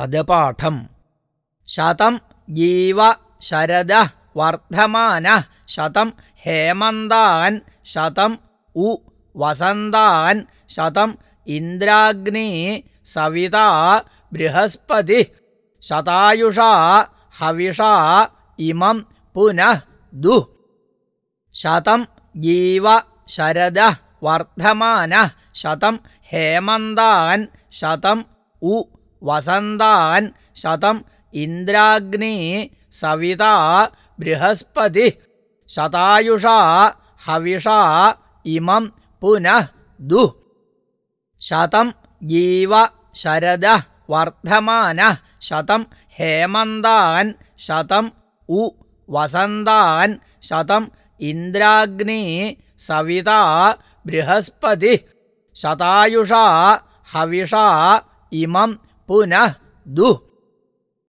പദപാഠം. ശതം ജീവ ശരദ വർദ്ധമാന. ശതം ഹേമന്താൻ. ശതം ഉ വസന്താൻ. ശതം ഇന്ദ്രാഗ്നി സവിത ബൃഹസ്പതി. ശതായുഷാ ഹവിഷാ ഇമം പുനഃ ദു. ശതം ജീവ ശരദ വർദ്ധമാന. ശതം ഹേമന്താൻ. ശതം ഉ വസന്താൻ ശതം ഇന്ദ്രാഗ്നി സവിത ബൃഹസ്പതി ശതായുഷ ഹവിഷാ ഇമം പുനഃ ദു ശതം ജീവ ശരദ വർദ്ധമാന ശതം ഹേമന്താൻ ശതം ഉ വസന്താൻ ശതം ഇന്ദ്രാഗ്നി സവിത ബൃഹസ്പതി ശതായുഷ ഹവിഷാ ഇമം പുനഃ ദു